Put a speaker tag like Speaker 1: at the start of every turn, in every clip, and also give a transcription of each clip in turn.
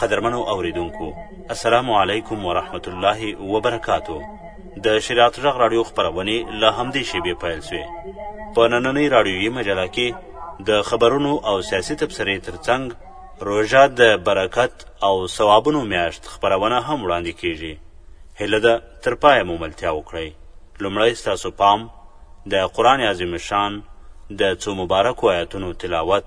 Speaker 1: قدرمنو اوریدونکو السلام علیکم ورحمت الله وبرکاتو د شریعت غږ رادیو خبرونه له همدې شیبې پیل شوې په نننۍ رادیویي مجله کې د خبرونو او سیاسي تبصرې ترڅنګ روژه د برکت او ثوابونو میاشت خبرونه هم وړاندې کیږي هله ده تر پایه مو ملتیا وکړئ لومړی ستاسو پام د قرآن عظیم شان د څو مبارکو آیتونو تلاوت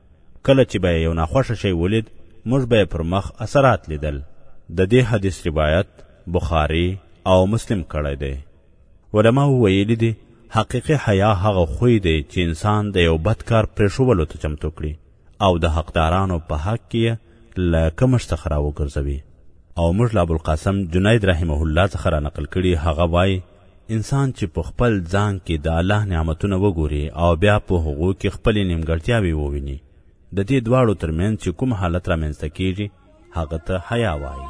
Speaker 1: کله چې به یې یو ناخوښه شی ولید موږ به یې پر مخ اثرات لیدل د دې حدیث روایت بخاري او مسلم کړی دی علماو ویلي دي حقیقي حیا هغه خوی دی چې انسان د یو بد کار پرېښولو ته چمتو کړي او د حقدارانو په حق کې یې له کمښت څخه راوګرځوي او موږ له ابوالقاسم جنید رحمه الله څخه را نقل کړي هغه وایي انسان چې په خپل ځان کې د الله نعمتونه وګوري او بیا په هغو کې خپلې نیمګړتیاوې وویني، د دې دواړو ترمنځ چې کوم حالت رامنځته کېږي، هغه ته حیا وایي.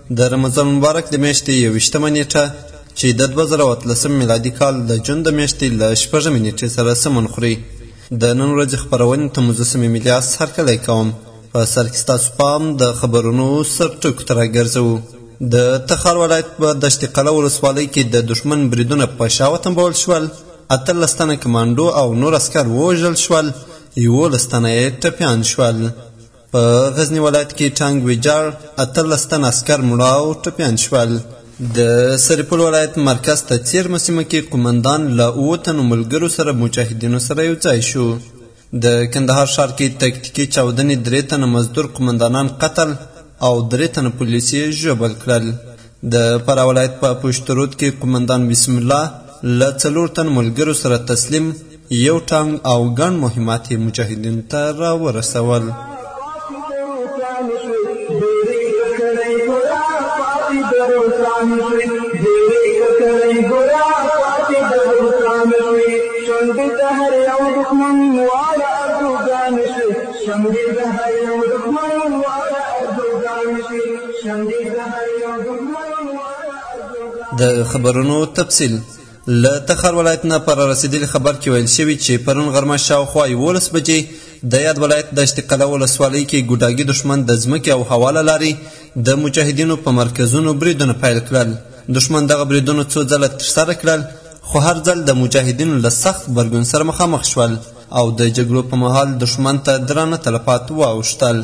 Speaker 2: د
Speaker 3: رمضان مبارک د میاشتې یوویشتمه نیټه چې د دوه زره او اتلسم میلادي کال د جون د میاشتې له شپږمې نیټې سره سمون خوري د نن ورځې خپرونې ته مجسمې ملیاس هرکلی کوم په سر کې ستاسو پام د خبرونو سرټکو ته راګرځوو د تخار ولایت په دشت قلعه ولسوالۍ کې د دښمن بریدونه په شا وتمبول شول اتلس تنه کمانډو او نور عسکر ووژل شول یولس تنه یې ټپیان شول په غزني ولایت کې ټانګ ویجاړ اتلس تن عسکر مړه او ټپیان شول د سرپل ولایت مرکز ته څیرمه سیمه کې قومندان له اوو تنو ملګرو سره مجاهدینو سره یو ځای شو د کندهار ښار کې تکتیکي چاودنې درې تنه مزدور قومندانان قتل او درې تنه پولیس یې ژوبل کړل د فراه ولایت په پشترود کې قومندان بسم الله له څلور تن ملګرو سره تسلیم یو ټانګ او ګڼ مهمات یې مجاهدینو ته راورسول
Speaker 2: شمدې د هر یو دښمن واړه اردوګان شي شمدې د
Speaker 3: خبرونو تفصیل له تخار ولایت نه پر رسیدلی خبر کې ویل شوي چې پرون غرمه شاوخوا یولس بجې د یاد ولایت د اشتقله ولسوالۍ کې ګوډاګي دښمن د ځمکې او هوا له لارې د مجاهدینو په مرکزونو بریدونه پیل کړل دښمن دغه بریدونه څو ځله ترسره کړل خو هر ځل د مجاهدینو له سخت غبرګون سره مخامخ شول او د جګړو په مهال دښمن ته درانه تلفات واوښتل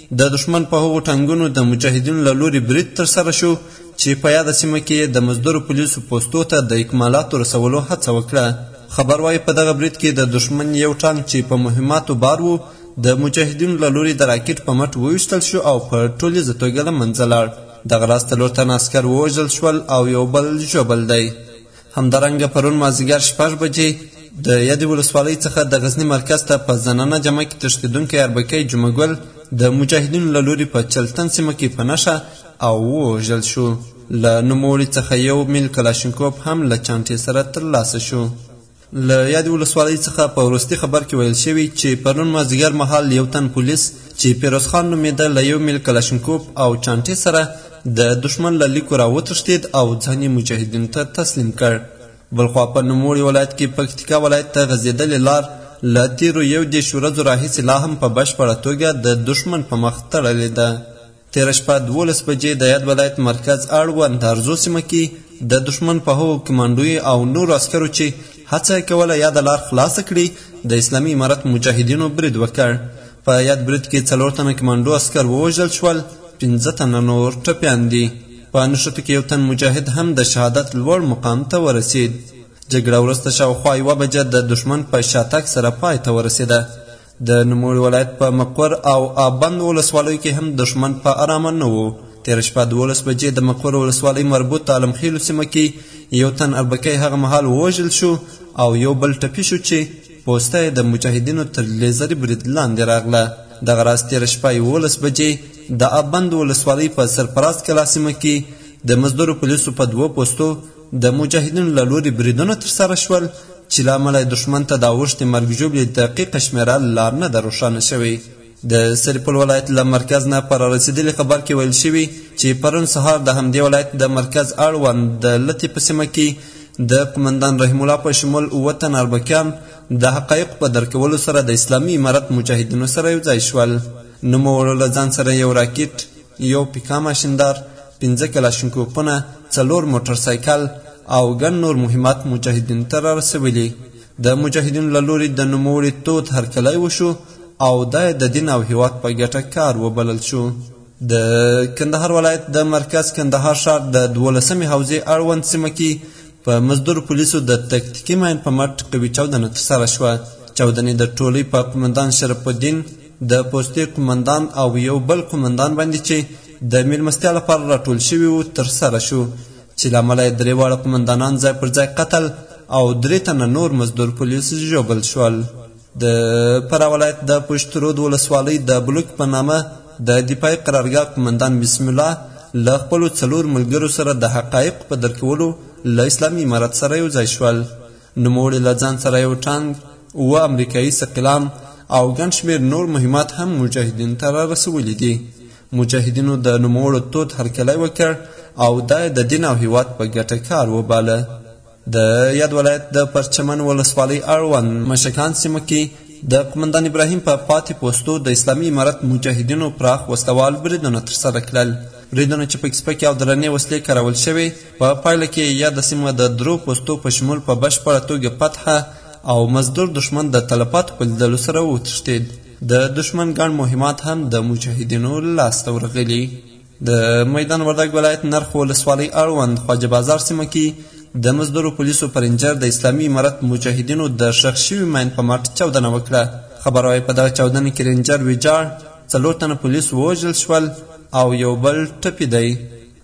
Speaker 3: د دښمن په هغو ټانګونو د مجاهدینو له لوري برید ترسره شو چې په یاده سیمه کې یې د مزدورو پولیسو پوستو ته د اکمالاتو رسولو هڅه وکړه خبر وايي په دغه برید کې د دښمن یو ټانګ چې په مهماتو بار و د مجاهدینو له لوري د راکټ په مټ وویشتل شو او په ټولیزه توګه له منځه لاړ دغه راز څلور تنه عسکر ووژل شول او یو بل ژوبل دی همدارنګه پرون مازیګر شپږ بجې د یادې ولسوالۍ څخه د غزني مرکز ته په زنانه جمع کې تښتېدونکی اربکی جمعه ګل د مجاهدینو له لوري په چلتن سیمه کې په نښه او ووژل شو له نوموړي څخه یو میل کلاشینکوف هم له چانټې سره ترلاسه شو له یادې ولسوالۍ څخه په وروستي خبر کې ویل شوي چې پرون مازدیګر مهال یو تن پولیس چې پیروز خان نومېده له یو میل کلاشینکوف او چانټې سره د دښمن له لیکو را وتښتید او ځان یې مجاهدینو ته تسلیم کړ بلخوا په نوموړي ولایت کې پکتیکا ولایت ته غځېدلې لار له تیرو یو دېرش ورځو راهیسې لا هم په بشپړه توګه د دښمن په مخ تړلې ده تېره شپه دولس بجې د یاد ولایت مرکز اړوند د ارزو سیمه کې د دښمن په هغو کمانډوي او نورو عسکرو چې هڅه یې کوله یاده لار خلاصه کړي د اسلامي امارت مجاهدینو برید وکړ په یاد برید کې څلور تنه کمانډو عسکر ووژل شول پنځه تنه نور ټپیان دي په نښتو کې یو تن مجاهد هم د شهادت لوړ مقام ته ورسید جګړه وروسته شاوخوا یوه بجه د دښمن په شاتګ سره پای ته ورسېده د نوموړي ولایت په مقر او آبند ولسوالیو کې هم دښمن په ارامه نه و تېره شپه دولس بجې د مقر ولسوالۍ مربوط عالمخېلو سیمه کې یو تن اربکی هغه مهال ووژل شو او یو بل ټپي شو چې پوسته یې د مجاهدینو تر لیزري برید لاندې راغله دغه راز تېره شپه یولس بجې د ابند ولسوالۍ په سرفراز کلا سیمه کې د مزدورو پولیسو په دوو پوستو د مجاهدینو له لوري بریدونه ترسره شول چې له امله یې دښمن ته د اوښتې مرګ ژوبلې دقیقه شمېره لا نه ده روښانه شوې د سرپل ولایت له مرکز نه پر رسیدلی خبر کې ویل شوي چې پرون سهار د همدې ولایت د مرکز اړوند د لتې په سیمه کې د قمندان رحیم الله په شمول اووه تن اربکیان د حقایقو په درکولو سره د اسلامي امارت مجاهدینو سره یو ځای شول نوموړو له ځان سره یو راکټ یو پیکا ماشیندار پنځه کلاشینکوپونه څلور موټر سایکل او ګڼ نور مهمات مجاهدینو ته را رسولي د مجاهدینو له لوري د نوموړي تود هرکلی وشو او دا یې د دین او هیواد په ګټه کار وبلل شو د کندهار ولایت د مرکز کندهار ښار د دولسمې حوزې اړوند سیمه کې په مزدور پولیسو د تکتیکي ماین په مټ قوي چاودنه ترسره شوه چاودنې د ټولۍ په قومندان شرف الدین د پوستې قومندان او یو بل قومندان باندې چې د میلمستیا لپاره راټول شوي وو ترسره شو چې له امله یې درې واړه قومندانان ځای پر ځای قتل او درې تنه نور مزدور پولیس ژوبل شول د فراه ولایت د پشترود ولسوالۍ د بلوک په نامه د دفاعي قرارګاه قومندان بسم الله له خپلو څلور ملګرو سره د حقایقو په درکولو له اسلامي امارت سره یو ځای شول نوموړي له ځان سره یو ټانګ اووه امریکایي ثقلان او ګڼ شمېر نور مهمات هم مجاهدینو ته را رسولي دي مجاهدینو د نوموړو تود هرکلی وکړ او دا د دین او هیواد په ګټه کار وباله د یاد ولایت د پرچمن ولسوالۍ اړوند مشکان سیمه کې د قمندان ابراهیم په پاتې پوستو د اسلامي امارت مجاهدینو پراخ وسلوال بریدونه ترسره کړل بریدونه چې پکې سپکې او درنې وسلې کارول شوې په پایله کې یاده سیمه د درو پوستو په شمول په بشپړه توګه فتح او مزدور دښمن د تلفاتو په لیدلو سره وتښتید. د دښمن ګڼ مهمات هم د مجاهدینو لاس ته ورغلي. د میدان وردګ ولایت نرخ ولسوالۍ اړوند خواجه بازار سیمه کې د مزدورو پولیسو په رینجر د اسلامي امارت مجاهدینو د ښخ شوي ماین په مټ چاودنه وکړه. خبر وايي په دغه چاودنه کې رینجر ویجاړ، څلور تنه پولیس ووژل شول او یو بل ټپي دی.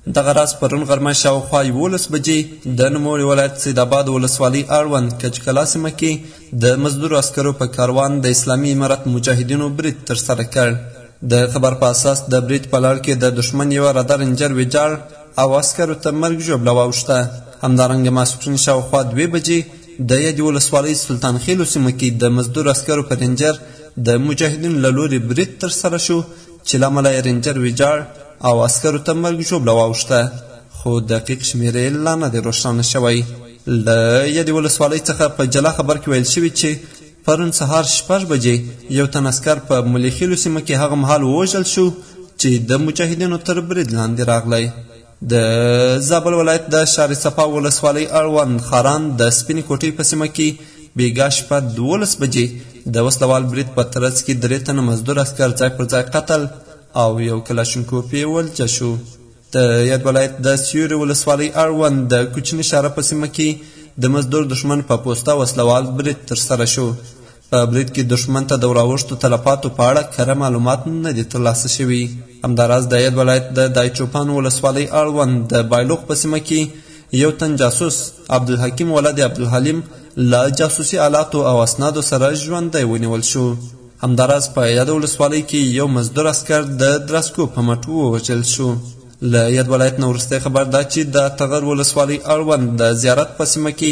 Speaker 3: دغه راز پرون غرمه شاوخوا یوولس بجې د نوموړي ولایت سیداباد ولسوالۍ اړوند کچکلا سیمه کې د مزدورو عسکرو په کاروان د اسلامي امارت مجاهدینو برید ترسره کړ. د خبر په اساس د برید په لړ کې د دښمن یوه رادار انجر ویجاړ او عسکرو ته مرګ ژوبله واوښته. همدارنګه ماسپښین شاوخوا دوې بجې د یادې ولسوالۍ سلطان خېلو سیمه کې د مزدور عسکرو پر رینجر د مجاهدینو له لوري برید ترسره شو چې له امله یې رینجر ویجاړ او عسکرو ته مرګ ژوبله واوښته خو دقیق شمېر یې لا نه دی روښانه شوی له یادې ولسوالۍ څخه په جلا خبر کې ویل شوي چې پرون سهار شپږ بجې یو تن عسکر په ملیخیلو سیمه کې هغه مهال ووژل شو چې د مجاهدینو تر برید لاندې راغلی د زابل ولایت د شار صفا ولسوالۍ اړوند خاران د سپینې کوټې په سیمه کې بیګا شپه دولس بجې د وسلوال برید په ترڅ کې درې تنه مزدور عسکر ځای پر ځای قتل او یو کلاشینکوف یې ولچه شو د یاد ولایت د سیوري ولسوالۍ اړوند د کوچني شاره په سیمه کې د مزدور دښمن په پوسته وسلوال برید ترسره شو په برید کې دښمن ته د وراوښتو تلفاتو په اړه کره معلومات نه دي ترلاسه شوي همداراز د اید ولایت د دایچوپان ولسوالۍ اړوند د بایلوق په سیمه کې یو تن جاسوس عبدالحکیم ولد عبدالحلیم له جاسوسي آلاتو او اسنادو سره ژوندی ونیول شو همداراز په یاد ولسوالۍ کې یو مزدور اسکر د درسکو په مټ ووژل شو له یاد ولایت نه وروستی خبر دا چې د تغر ولسوالۍ اړوند د زیارت په سیمه کې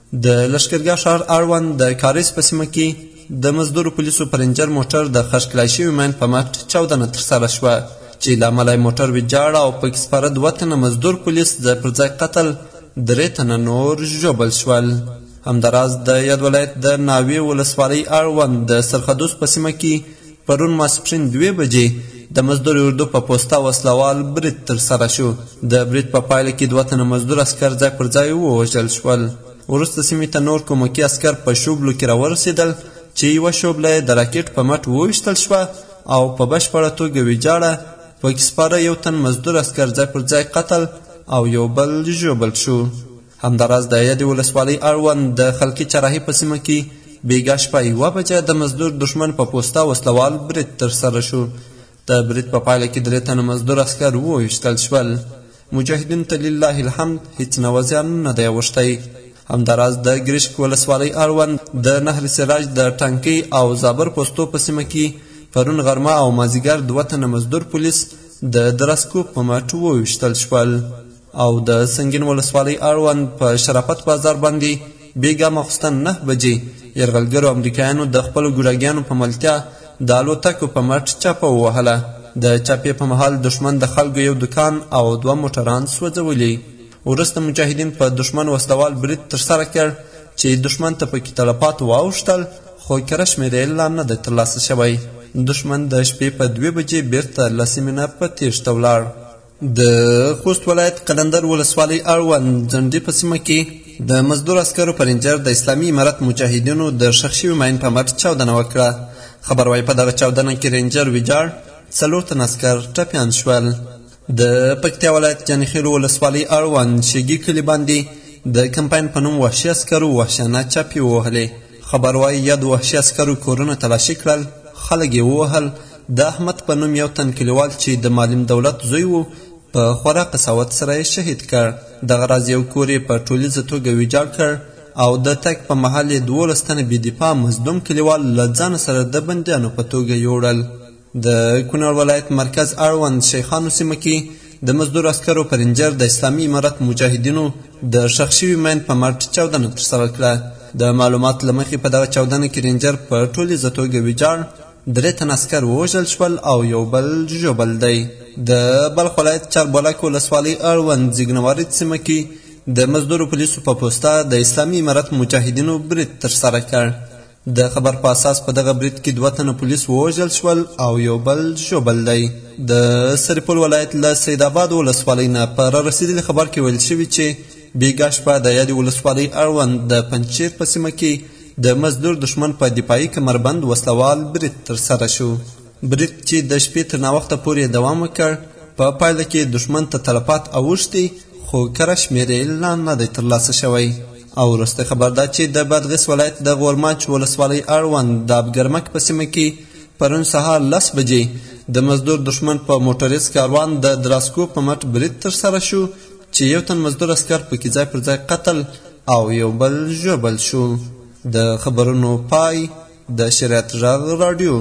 Speaker 3: د لشکرګاه ښار اړوند د کاریس په سیمه کې د مزدورو پولیسو په رنجر موټر د خښ کړای شوي ماین په مټ چاودنه ترسره شوه چې له امله یې موټر ویجاړ او پکې سپاره دوه تنه مزدور پولیس د پر ځای قتل درې تنه نور ژوبل شول همداراز د یاد ولایت د ناوې ولسوالۍ اړوند د سرخدوس په سیمه کې پرون ماسپښین دوې بجې د مزدور اردو په پوسته وسله وال برید ترسره شو د برید په پایله کې دوه تنه مزدور عسکر ځای پر ځای ووژل شول وروسته سیمې ته نور کومکي عسکر په شوبلو کې راورسېدل چې یوه شوبله یې د راکټ په مټ وویشتل شوه او په بشپړه توګه ویجاړه پکې سپاره یو تن مزدور عسکر ځای پر ځای قتل او یو بل ژوبل شو همداراز د یادې ولسوالۍ اړوند د خلقي چراهي په سیمه کې بیګا شپه یوه بجه د مزدور دښمن په پوسته وسلوال برید ترسره شو د برید په پایله کې درې تنه مزدور عسکر وویشتل شول مجاهدینو ته لله الحمد هیڅ نوه زیان نه دی اوښتی همداراز د ګریشک ولسوالۍ اړوند د نهر سراج د ټانکۍ او زابر پوستو په سیمه کې پرون غرمه او مازیګر دوه تنه مزدور پولیس د درسکوب په مټ وویشتل شول او د سنګین ولسوالۍ اړوند په شرافت بازار باندې بې ګامه خستن نه بجې یرغلګرو امریکایانو د خپلو ګوډاګیانو په ملتیا د الوتکو په مټ چاپه ووهله د چاپې په مهال دښمن د خلکو یو دکان او دوه موټران سوځولي وروسته مجاهدین په دښمن وسلوال برید ترسره کړ چې دښمن ته پکې تلفات واوښتل خو کره شمېرې لا نه دی ترلاسه شوی دښمن د شپې په دوې بجې بیرته له سیمې نه په تیښته ولاړ د خوست ولایت قلندر ولسوالۍ اړوند ځنډي په سیمه کې د مزدور عسکرو په رینجر د اسلامي امارت مجاهدینو د ښخ شوي ماین په مټ چاودنه وکړه خبر وايي په دغه چاودنه کې رینجر ویجاړ څلور تن عسکر ټپیان شول د پکتیا ولایت جانخیلو ولسوالۍ اړوند شګي کلي باندې د کمپاین په نوم وحشي عسکرو وحشیانه چاپې ووهلې خبر وايي یاد وحشي عسکرو کورونه تلاشي کړل خلک یې ووهل د احمد په نوم یو تن کلیوال چې د معلم دولت زوی و په خورا قساوت سره یې شهید کړ دغه راز یو کور یې په ټولیزه توګه ویجاړ کړ او د تګ په مهال یې دوولس تنه بې دفاع مظلوم کلیوال له ځانه سره د بندیانو په توګه یوړل د کونړ ولایت مرکز اړوند شیخانو سیمه کې د مزدور عسکرو په رینجر د اسلامي امارت مجاهدینو د ښخ شوي مین په مټ چاودنه ترسره کړه د معلومات له مخې په دغه چاودنه کې رینجر په ټولیزه توګه ویجاړ درې تن عسکر ووژل شول او یو بل ژوبل دی د بلخ ولایت چاربولک ولسوالۍ اړوند زیګنوارید سیمه کې د مزدورو پولیسو په پوسته د اسلامي امارت مجاهدینو برید ترسره کړ د خبر په اساس په دغه برید کې دوه تنه پولیس ووژل شول او یو بل ژوبل دی د سرپل ولایت له سید آباد ولسوالۍ نه په را رسېدلي خبر کې ویل شوي چې بیګا شپه د یادې ولسوالۍ اړوند د پنجشیر په سیمه کې د مزدور دښمن په دفاعي کمربند وسلوال برید ترسره شو برید چې د شپې تر ناوخته پورې دوام وکړ په پا پایله کې دښمن ته تلفات اوښتي خو کره شمېرې لا نه دی ترلاسه شوی او وروسته خبر دا چې د بادغیس ولایت د غورماچ ولسوالۍ اړوند د ابګرمک په سیمه کې پرون سهار لس بجې د مزدور دښمن په موټریز کاروان د دراسکو په مټ برید ترسره شو چې یو تن مزدور اسکر پکې ځای پر ځای قتل او یو بل ژوبل شو د خبرونو پای د شریعت غږ راډیو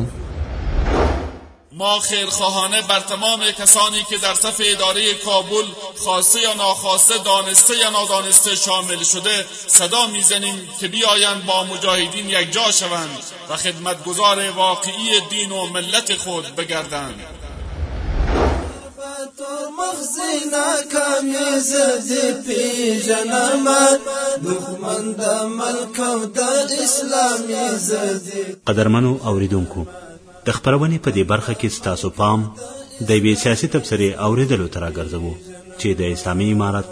Speaker 4: ما خیرخواهانه بر تمام کسانی که در صف اداره کابل خواسته یا ناخواسته دانسته یا نادانسته شامل شده صدا میزنیم که بیایند با مجاهدین یکجا شوند و خدمتگزار واقعی دین و ملت خود بگردند
Speaker 1: قدرمنو اوریدونکو د خپرونې په دې برخه کې ستاسو پام د یوې سیاسي تبصرې اورېدلو ته راګرځوو چې د اسلامي امارت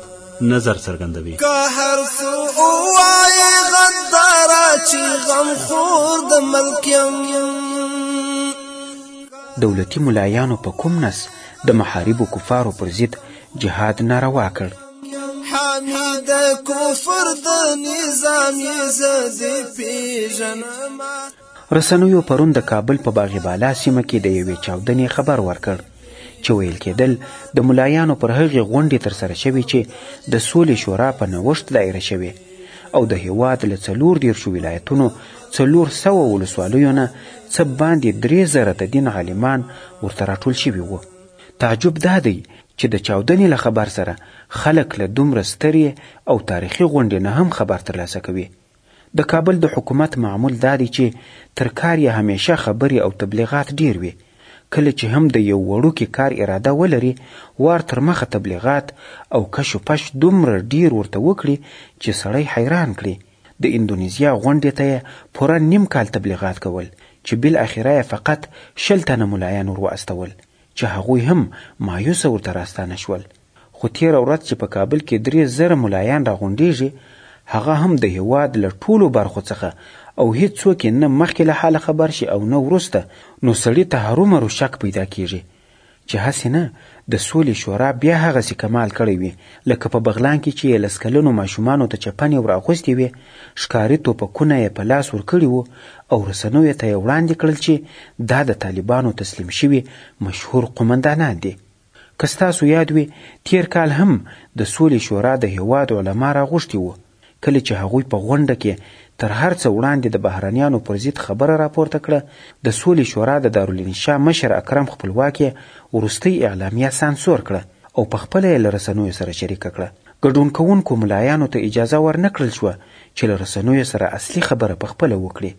Speaker 1: نظر څرګندوي
Speaker 5: که هر څو وایې غداره چې غمخور د ملک یم
Speaker 6: دولتي ملایانو په کوم نس د محاربو کفارو پر ضد جهاد ناروا کړ
Speaker 5: حامی د کفر د نظام یې زه دې پېژنم
Speaker 6: رسنیو پرون د کابل په باغ بالا سیمه کې د یوې چاودنې خبر ورکړ چې ویل کېدل د ملایانو پر هغې غونډې ترسره شوې چې د سولې شورا په نوښت دایره شوې او د هیواد له څلور دیرشو ولایتونو څلور سوه ولسوالیو نه څه باندې درې زره د دین عالمان ورته راټول شوي وو تعجب دا دی چې د چاودنې له خبر سره خلک له دومره سترې او تاریخي غونډې نه هم خبر ترلاسه کوي د کابل د حکومت معمول دا دی چې تر کار یې همیشه خبرې او تبلیغات ډېر وي. کله چې هم د یو وړوکي کار اراده ولري، وار تر مخه تبلیغات او کش و پش دومره ډېر ورته وکړي چې سړی حیران کړي. د اندونیزیا غونډې ته یې پوره نیم کال تبلیغات کول چې بالاخره یې فقط شل تنه ملایان ور واستول چې هغوی هم مایوسه ورته راستانه شول. خو تېره ورځ چې په کابل کې درې زره ملایان راغونډېږي، هغه هم د هېواد له ټولو برخو څخه او هېڅوک یې نه مخکې له حاله خبر شي او نه وروسته، نو سړي ته هرومرو شک پیدا کېږي چې هسې نه د سولې شورا بیا هغسې کمال کړی وي، لکه په بغلان کې چې یې لس کلنو ماشومانو ته چپنې وراغوستې وې، ښکاري توپکونه یې په لاس ورکړي وو او رسنیو ته یې وړاندې کړل چې دا د طالبانو تسلیم شوي مشهور قومندانان دي. که ستاسو یاد وي، تېر کال هم د سولې شورا د هېواد علما راغوښتي وو، کله چې هغوی په غونډه کې تر هر څه وړاندې د بهرنیانو پر ضد خبره راپورته کړه، د سولې شورا د دارالانشا مشر اکرم خپلواک یې وروستۍ اعلامیه سانسور کړه او په خپله یې له رسنیو سره شریکه کړه. ګډون کوونکو ملایانو ته اجازه ورنه کړل شوه چې له رسنیو سره اصلي خبره په خپله وکړي.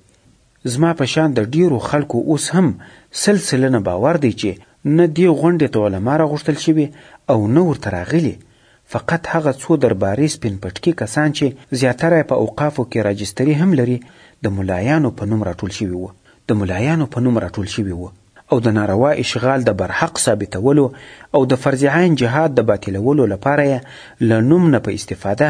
Speaker 6: زما په شان د ډېرو خلکو اوس هم سل سلنه باور دی چې نه دې غونډې ته علما راغوښتل شوي او نه ورته راغلي، فقط هغه څو درباري سپین پټکي کسان چې زیاتره یې په اوقافو کې راجستري هم لري د ملایانو په نوم راټول شوي وو، د ملایانو په نوم راټول شوي وو او د ناروا اشغال د برحق ثابتولو او د فرض عین جهاد د باطلولو لپاره یې له نوم نه په استفاده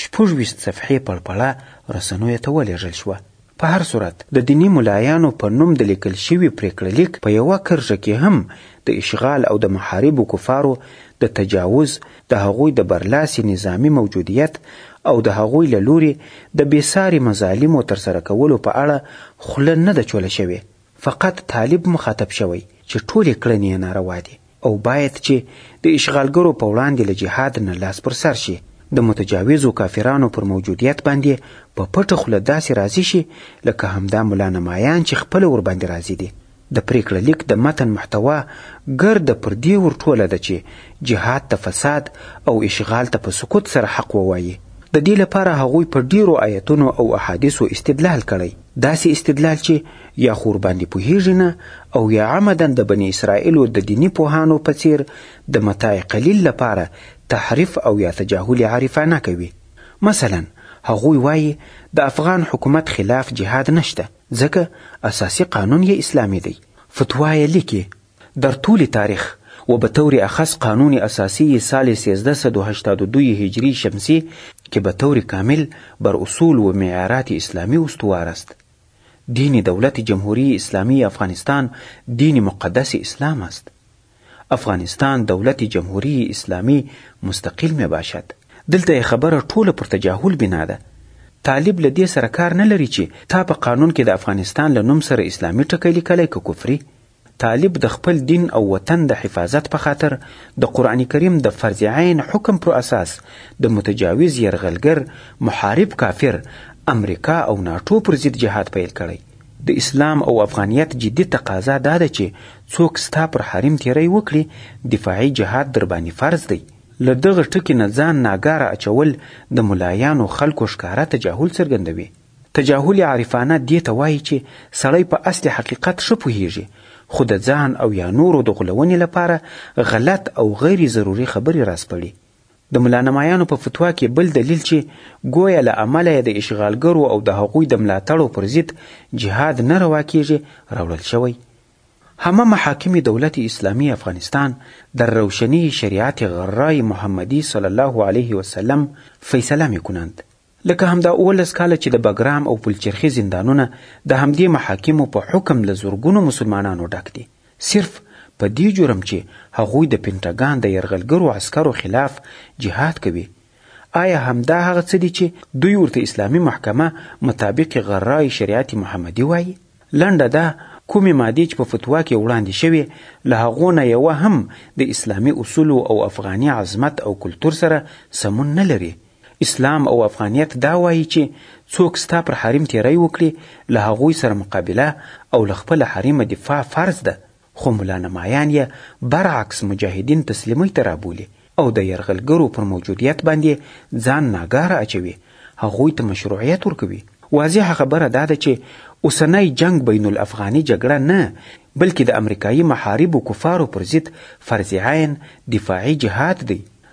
Speaker 6: شپږ ویشت صفحې پړپړه رسنویو ته ولېږل شوه. په هر صورت، د دیني ملایانو په نوم د لیکل شوي پرېکړه لیک په یوه کرښه کې هم د اشغال او د محاربو کفارو د تجاوز، د هغوی د برلاسي نظامي موجودیت او د هغوی له لوري د بې ساري مظالمو ترسره کولو په اړه خوله نه ده چوله شوې. فقط طالب مخاطب شوی چې ټولې کړنې یې ناروا دي او باید چې د اشغالګرو په وړاندې له جهاد نه لاس پر سر شي، د متجاوزو کافرانو پر موجودیت باندې په پټه خوله داسې راضي شي لکه همدا ملا نمایان چې خپله ورباندې راضي دي. د پرېکړه لیک د متن محتوا ګرده پر دې ورټوله ده چې جهاد ته فساد او اشغال ته په سکوت سره حق ووایي. د دې لپاره هغوی په ډېرو آیتونو او احادیثو استدلال کړی. داسې استدلال چې یا خو ورباندې پوهیږي نه او یا عمدن د بني اسرائیلو د دیني پوهانو په څیر د متاع قلیل لپاره تحریف او یا تجاهل عارفانه کوي مثلا هغوی وایي د افغان حکومت خلاف جهاد نشته ځکه اساسي قانون یې اسلامي دی فتوا یې لیکي در طول تاریخ و به طور اخص قانون اساسی یې سال سیزده سد و هشتاد و دوی هجری شمسی که به طور کامل بر اصول و معیارات اسلامی استوار است. دین دولت جمهوری اسلامی افغانستان دین مقدس اسلام است. افغانستان دولت جمهوری اسلامی مستقل می باشد. دلته یې خبره ټوله پر تجاهل بنا ده. طالب له دې سره کار نه لری چې تا په قانون کې د افغانستان له نوم سره اسلامی ټکی لیکلی که کفری؟ طالب د خپل دین او وطن د حفاظت په خاطر د قرآن کریم د فرض عین حکم پر اساس د متجاوز یرغلګر محارب کافر امریکا او ناټو پر ضد جهاد پیل کړی. د اسلام او افغانیت جدي تقاضا دا ده چې څوک ستا پر حریم تیری وکړي دفاعي جهاد درباندې فرض دی. له دغه ټکي نه ځان ناګاره اچول د ملایانو خلکو ښکاره تجاهل څرګندوي. تجاهل عارفانه دې ته وايي چې سړی په اصل حقیقت ښه پوهېږي خو د ځان او یا نورو د غولونې لپاره غلط او غیر ضروري خبرې راسپړي. د ملانمایانو په فتوا کې بل دلیل چې ګویا له امله یې د اشغالګرو او د هغوی د ملاتړو پر ضد جهاد نه روا کېږي راوړل شوی همه محاکم دولت اسلامي افغانستان در روشنی شریعت غرای محمدی صلی الله علیه وسلم فیصله میکنند لکه همدا اوولس کاله چې د بګرام او پلچرخي زندانونه د همدې محاکمو په حکم له زرګونو مسلمانانو ډک دي، صرف په دې جرم چې هغوی د پنټاګان د یرغلګرو عسکرو خلاف جهاد کوي. آیا همدا هغه څه دي چې دوی ورته اسلامي محکمه مطابق غرای شریعت محمدي وايي؟ لنډه دا، کومې مادې چې په فتوا کې وړاندې شوې، له هغو نه یوه هم د اسلامي اصولو او افغاني عظمت او کلتور سره سمون نه لري. اسلام او افغانیت دا وایي چې څوک ستا پر حریم تیری وکړي له هغوی سره مقابله او له خپل حریمه دفاع فرض ده خو ملانمایان یې برعکس مجاهدین تسلیمۍ ته رابولي او د یرغلګرو پر موجودیت باندې ځان ناګاره اچوي هغوی ته مشروعیت ورکوي واضحه خبره دا ده چې اوسنی جنګ بین الافغاني جګړه نه بلکې د امریکایي محاربو کفارو پر ضد فرض عین دفاعي جهاد دی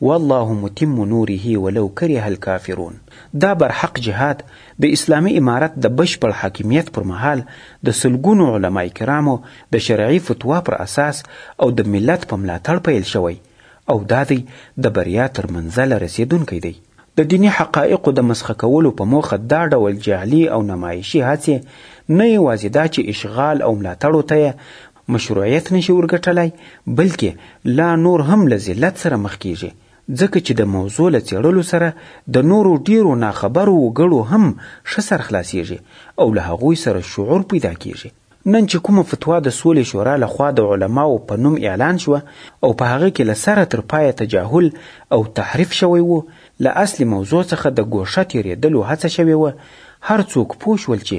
Speaker 6: والله متم نوره ولو کره الکافرون دا برحق جهاد د اسلامي امارت د بشپړ حاکمیت پر مهال د سلګونو علماء کرامو د شرعي فتوا پر اساس او د ملت په ملاتړ پیل شوی او دا دی د بریا تر منزله رسېدونکی دی. د دیني حقایقو د مسخه کولو په موخه دا ډول جعلي او نمایشي هڅې نه یواځې دا چې اشغال او ملاتړو ته یې مشروعیت نشي ورګټلای بلکې لا نور هم له ذلت سره مخ کیږي ځکه چې د موضوع له څېړلو سره د نورو ډېرو ناخبرو وګړو هم ښه سر خلاصیږي او له هغوی سره شعور پیدا کیږي نن چې کومه فتوا د سولې شورا له خوا د علماو په نوم اعلان شوه او په هغه کې له سره تر پایه تجاهل او تحریف شوی و له اصلي موضوع څخه د ګوښه تېرېدلو هڅه شوې وه هر څوک پوه شول چې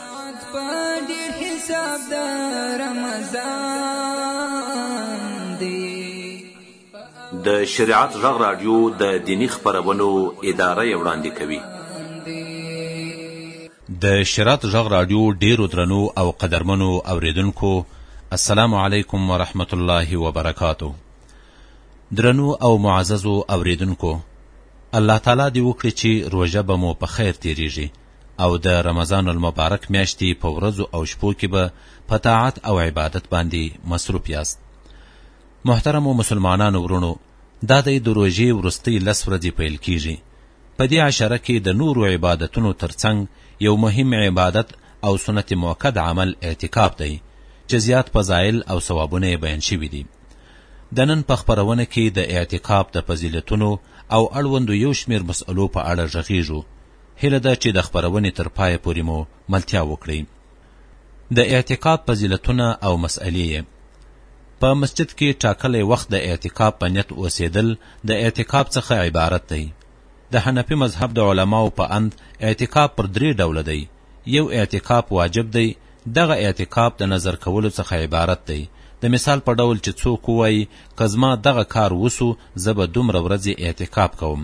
Speaker 7: په ډیر حساب د رمضان دی
Speaker 8: د شریعت غږ رادیو د دینی خبرونو اداره وړاندې کوي
Speaker 9: د شریعت غږ رادیو ډیرو درنو او قدرمنو اوریدونکو السلام علیکم ورحمت الله وبرکاتو درنو او معززو اوریدونکو الله تعالی دی وکړي چې روژه به مو په خیر تیریږي او د رمضان المبارک میاشتي په ورځو او شپو کې به په طاعت او عبادت باندې مصروف یاست محترمو مسلمانانو ورونو دا دی د روژې وروستۍ لس ورځې پیل کیږي په دې عشره کې د نورو عبادتونو ترڅنګ یو مهم عبادت او سنت موکد عمل اعتکاف دی چې زیات فضایل او ثوابونه یې بیان شوي دي د نن په خپرونه کې د اعتکاف د فضیلتونو او اړوندو یو شمېر مسئلو په اړه غږیږو هیله ده چې د خپرونې تر پایه پورې مو ملتیا وکړئ. د اعتکاف فضیلتونه او مسئلې یې په مسجد کې ټاکلی وخت د اعتکاف په نیت اوسېدل د اعتکاف څخه عبارت دی. د حنفي مذهب د علماو په اند اعتکاف پر درې ډوله دی، یو اعتکاف واجب دی، دغه اعتکاف د نظر کولو څخه عبارت دی، د مثال په ډول چې څوک ووایي که زما دغه کار وسو زه به دومره ورځې اعتکاف کوم،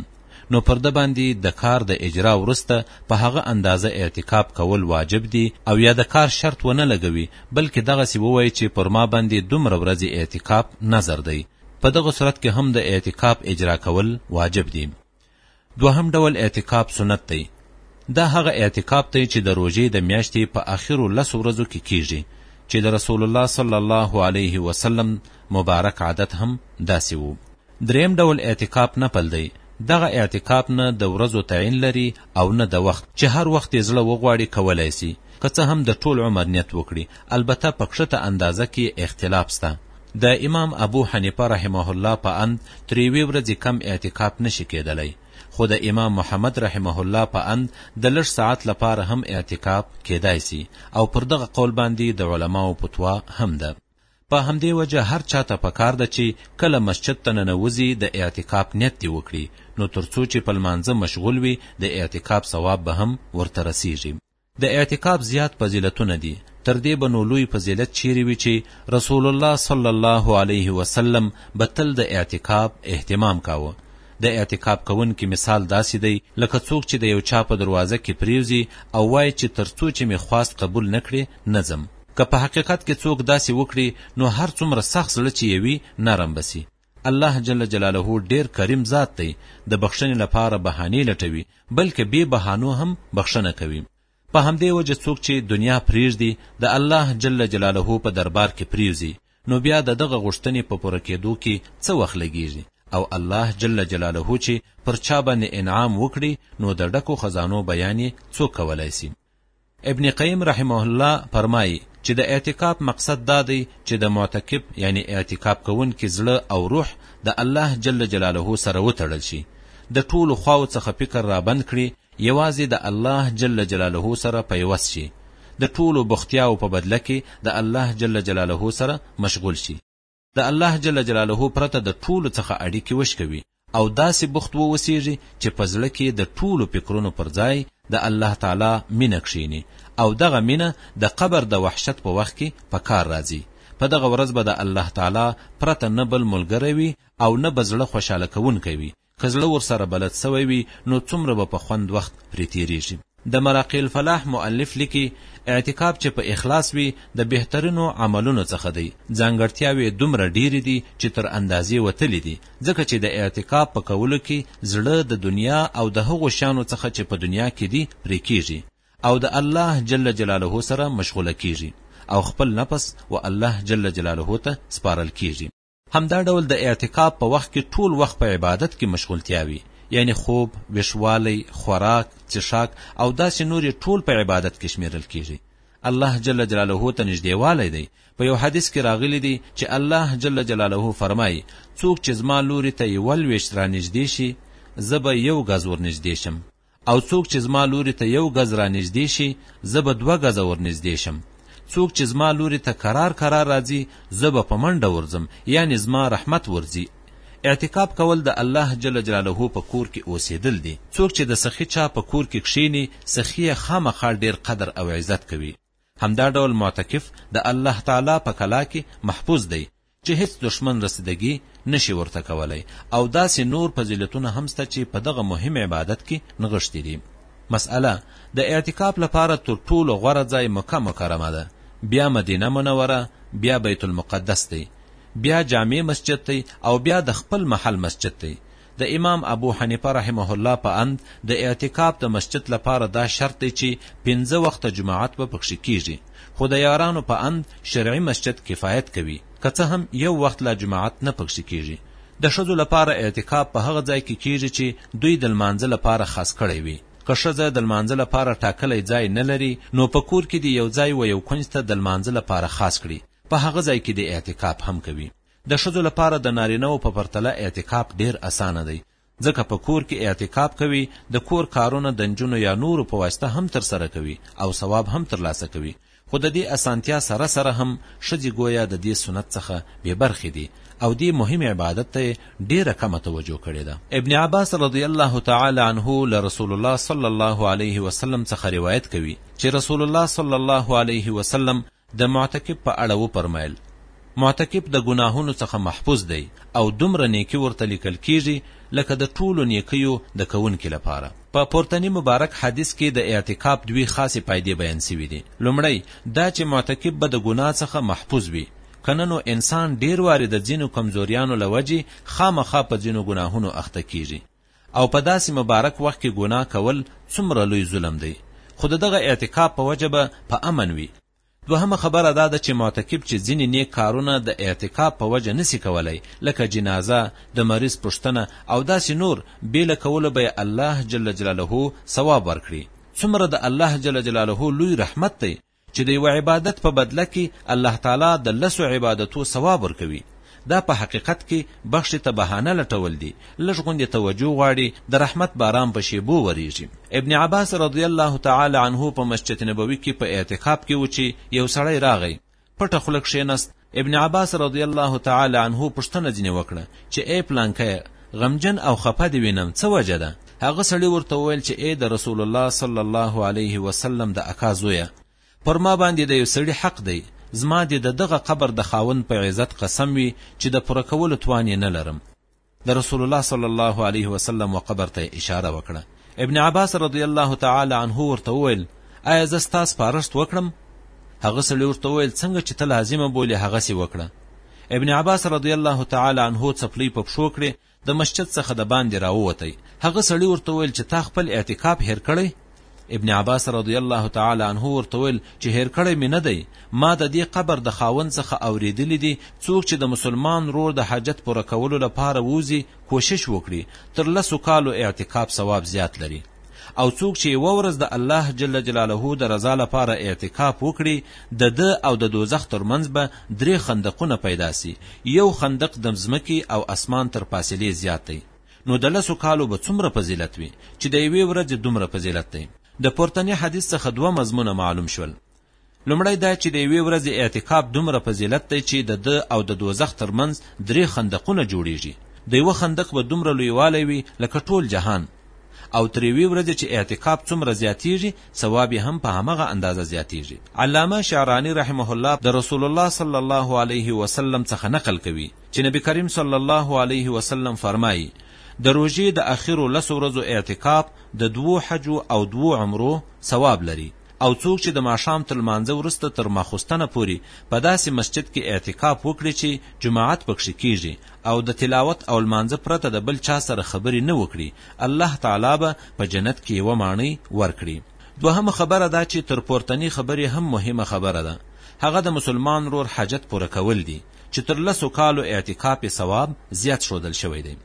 Speaker 9: نو پر ده باندي د کار د اجراء وروسته په هغه اندازه اعتکاف کول واجب دي او یا د کار شرط ونه لګوي بلکه دغسي ووايي چي پر ما باندي دومره ورځي اعتکاف نذر دی په دغه صورت کي هم د اعتکاف اجراء کول واجب دي دوهم ډول اعتکاف سنت دی دا هغه اعتکاف دی چي د روژې د میاشتي په اخرو لسو ورځو کي کیږي چي د رسول الله صلی الله علیه وسلم مبارک عادت هم داسي وو دریم ډول اعتکاف نفل دی، دغه اعتکاف نه د ورځو تعین لري او نه د وخت، چې هر وخت یې زړه وغواړي کولای شي که څه هم د ټول عمر نیت وکړي، البته په کښته اندازه کې اختلاف شته، د امام ابو حنیفه رحمه الله په اند تر یوې ورځې کم اعتکاف نه شي کېدلی، خو د امام محمد رحمه الله په اند د لږ ساعت لپاره هم اعتکاف کېدای شي او پر دغه قول باندې د علماوو فتوا هم ده. په همدې وجه هر چا ته په کار ده چې کله مسجد ته ننوځي د اعتکاف نیت دې وکړي نو تر څو چې په لمانځه مشغول وي د اعتکاف ثواب به هم ورته رسیږي. د اعتکاف زیات فضیلتونه دي تر دې به نو لوی فضیلت چیرې وي چې رسول الله صلی الله علیه وسلم به تل د اعتکاف اهتمام کاوه. د اعتکاف کوونکي مثال داسې دی لکه څوک چې د یو چا په دروازه کې پریوځي او وایي چې تر څو چې مې خواست قبول نه کړې نه ځم. که په حقیقت کې څوک داسې وکړي نو هر څومره سخت زړه چې یې وي نرم به شي. الله جل جلاله ډېر کریم ذات دی، د بخښنې لپاره بهانې لټوي، بلکه بې بهانو هم بخښنه کوي. په همدې وجه څوک چې دنیا پرېږدي د الله جل جلاله په دربار کې پرېوځي نو بیا د دغه غوښتنې په پوره کېدو کې څه وخت لګېږي او الله جل جلاله چې پر چا باندې انعام وکړي نو د ډکو خزانو بیان یې څوک کولای شي؟ ابن قیم رحمه الله فرمایي چې د اعتکاف مقصد دا دی چې د معتکف یعنی اعتکاف کوونکي زړه او روح د الله جل جلاله سره وتړل شي د ټولو خواو څخه فکر رابند کړي یوازې د الله جل جلاله سره پیوست شي د ټولو بوختیاو په بدله کې د الله جل جلاله سره مشغول شي د الله جل جلاله پرته د ټولو څخه اړیکې وشکوي او داسې بوخت ووسیږي چې په زړه کې د ټولو فکرونو پر ځای د الله تعالی مینه کښیني او دغه مینه د قبر د وحشت په وخت کې په کار راځي په دغه ورځ به د الله تعالی پرته نه بل ملګری وي او نه به زړه خوشاله کوونکی وي که زړه ورسره بلد سوی وي نو څومره به په خوند وخت پرې تېرېږي. د مراقي الفلاح مؤلف لیکي، اعتکاف چې په اخلاص وي د بهترینو عملونو څخه دی، ځانګړتیاوې دومره ډېرې دي چې تر اندازې وتلې دي، ځکه چې د اعتکاف په کولو کې زړه د دنیا او د هغو شیانو څخه چې په دنیا کې دي پرې کېږي او د الله جل جلاله سره مشغوله کېږي او خپل نفس و الله جل جلاله ته سپارل کېږي. همدا ډول د اعتکاف په وخت کې ټول وخت په عبادت کې مشغولتیا وي یعنی خوب، ویښوالی، خوراک، څښاک او داسې نور ټول په عبادت کې شمیرل کیږي. الله جل جلاله ته نږدېوالی دی په یو حدیث کې راغلی دی چې الله جل جلاله فرمایي څوک چې زما لوري ته یو لوېشت را نږدې شي زه به یو ګز ور نږدې شم او څوک چې زما لوري ته یو ګز را نږدې شي، زه به دوه ګزه ور نږدې شم. څوک چې زما لوري ته کرار کرار راځي، زه به په منډه ورځم، یعنې زما رحمت ورځي. اعتکاف کول د الله جل جلاله په کور کې اوسېدل دي. څوک چې د سخي چا په کور کې کښېني، سخي یې خامخا ډېر قدر او عزت کوي. همدا ډول معتکف د الله تعالی په کلا کې محفوظ دی چې هیڅ دښمن رسیدګي نه شي ورته کولی او داسې نور فضیلتونه هم سته چې په دغه مهم عبادت کې نغښتي دي. مسئله، د اعتکاف لپاره تر ټولو غوره ځای مکه مکرمه ده، بیا مدینه منوره، بیا بیت المقدس دی، بیا جامع مسجد دی او بیا د خپل محل مسجد دی. د امام ابو حنیفه رحمه الله په اند د اعتکاف د مسجد لپاره دا شرط دی چې پنځه وخته جماعت به پکښې کیږي خو د یارانو په اند شرعي مسجد کفایت کوي که څه هم یو وخت لا جماعت نه پکښې کیږي د ښځو لپاره اعتکاف په هغه ځای کې کیږي چې دوی د لمانځه لپاره خاص کړی وي که ښځه د لمانځه لپاره ټاکلی ځای نه لري نو په کور کې دې یو ځای و یو کونج ته د لمانځه لپاره خاص کړي په هغه ځای کې دې اعتکاف هم کوي د ښځو لپاره د نارینه وو په پرتله اعتکاف ډېر اسانه دی، ځکه په کور کې اعتکاف کوي، د کور کارونه د نجونو یا نورو په واسطه هم ترسره کوي او ثواب هم ترلاسه کوي، خو د دې اسانتیا سره سره هم ښځې ګویا د دې سنت څخه بې برخې دي او دې مهم عبادت ته یې ډېره کمه توجه کړې ده. ابن عباس رضی الله تعالی عنه له رسول الله صلی الله علیه وسلم څخه روایت کوي چې رسول الله صلی الله علیه وسلم د معتکف په اړه وفرمايل، معتکف د ګناهونو څخه محفوظ دی او دومره نېکي ورته ليکل کېږي لکه د ټولو نېکيو د کوونکي لپاره. په پورتني مبارک حديث کې د اعتکاف دوې خاصې فايدې بيان شوي دي، لومړی دا چې معتکف به د ګناه څخه محفوظ وي، کنه نو انسان ډېر وارې د ځينو کمزوريانو له وجې خامخا په ځينو ګناهونو اخته کېږي، او په داسې مبارک وخت کې ګناه کول څومره لوی ظلم دی خو د دغه اعتکاف په وجه به په امن وي دوهمه خبره دا ده چې معتکف چې ځینې نیک کارونه د اعتکاف په وجه نسی کولای لکه جنازه د مریض پوښتنه او داسې نور بې له کولو به الله جل جلاله ثواب ورکړي څومره د الله جل جلاله لوی رحمت دی چې د یوه عبادت په بدله کې الله تعالی د لسو عبادتو ثواب ورکوي، دا په حقیقت کې بخشې ته بهانه لټول دي، لږ غوندې توجه غواړي، د رحمت باران په شېبو ورېږي. ابن عباس رضی الله تعالی عنه په مسجد نبوي کې په اعتکاف کې و چې یو سړی راغی، پټه خوله کښېنست، ابن عباس رضی الله تعالی عنه پوښتنه ځینې وکړه چې ای پلانکیه غمجن او خپه دې وینم څه وجه ده هغه سړي ورته وویل چې ای د رسول الله صلی الله علیه وسلم د اکا زویه پر ما باندې د یو سړي حق دی زما دې د دغه قبر د خاوند په عزت قسم وي چې د پوره کولو توان یې نه لرم د رسول الله صلی الله علیه وسلم و قبر ته اشاره وکړه ابن عباس رضی الله تعالی عنه ورته وویل آیا زه ستا سپارښت وکړم هغه سړي ورته وویل څنګه چې ته لازمه بولې هغسې وکړه ابن عباس رضی الله تعالی عنه څپلۍ په پښو کړې د مسجد څخه د باندې راووتی هغه سړي ورته وویل چې تا خپل اعتکاف هېر کړی ابن عباس رضی الله تعالی عنه ورته وویل چې هېر کړی مې نه دی، ما د دې قبر د خاوند څخه اورېدلي دي، څوک چې د مسلمان ورور د حاجت پوره کولو لپاره ووځي، کوشش وکړي، تر لسو کالو اعتکاف ثواب زیات لري. او څوک چې یوه ورځ د الله جل جلاله د رضا لپاره اعتکاف وکړي، د ده او د دوزخ تر منځ به درې خندقونه پیدا سي، یو خندق د مځمکې او اسمان تر فاصلې زیات دی. نو د لسو کالو به څومره فضیلت وي چې د یوې ورځې دومره فضیلت دی. د پورتني حدیث څخه دوه مضمونه معلوم شول. لومړی دا چې د یوې ورځې اعتکاف دومره فضیلت دی چې د ده او د دوزخ تر منځ درې خندقونه جوړېږي. د یوه خندق به دومره لویوالی وي لکه ټول جهان. او تر یوې ورځې چې اعتکاف څومره زیاتېږي ثواب یې هم په همغه اندازه زیاتېږي. علامه شعراني رحمه الله د رسول الله صلی الله علیه وسلم څخه نقل کوي. چې نبي کریم صلی الله علیه وسلم فرمایي، د روژې د اخرو لسو ورځو اعتکاف د دوو حجو او دوو عمرو ثواب لري او څوک چې د ماښام تر لمانځه وروسته تر ماخوستنه پورې په داسې مسجد کې اعتکاف وکړي چې جماعت پکښې کیږي او د تلاوت او لمانځه پرته د بل چا سره خبرې نه وکړي الله تعالی به په جنت کې یوه ماڼۍ ورکړي دوهمه خبره دا چې تر پورتنی خبرې هم مهمه خبره ده هغه د مسلمان رور حاجت پوره کول دي چې تر لسو کالو اعتکاف یې ثواب زیات ښودل شوی دی.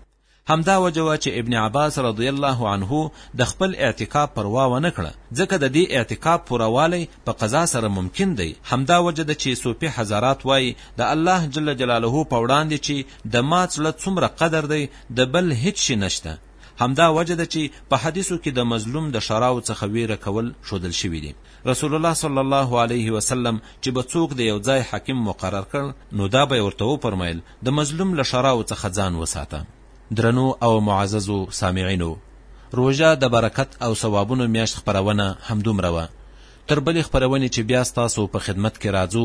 Speaker 9: همدا وجه وه چې ابن عباس رضی الله عنه د خپل اعتکاف پروا ونه کړه، ځکه د دې اعتکاف پوره والی په قضا سره ممکن دی، همدا وجه ده چې صوفي حضرات وايي، د الله جل جلاله په وړاندې چې د ما څړه څومره قدر دی د بل هیڅ شي نشته، همدا وجه ده چې په حدیثو کې د مظلوم د ښراو څخه ویره کول ښودل شوي دي. رسول الله صلی الله علیه وسلم چې به څوک د یو ځای حاکم مقرر کړ نو دا به یې ورته وفرمایل د مظلوم له شراو څخه ځان وساته درنو او معززو سامعینو روژه د برکت او ثوابونو میاشت خپرونه همدومره وه تر بلې خپرونې چې بیا ستاسو په خدمت کې راځو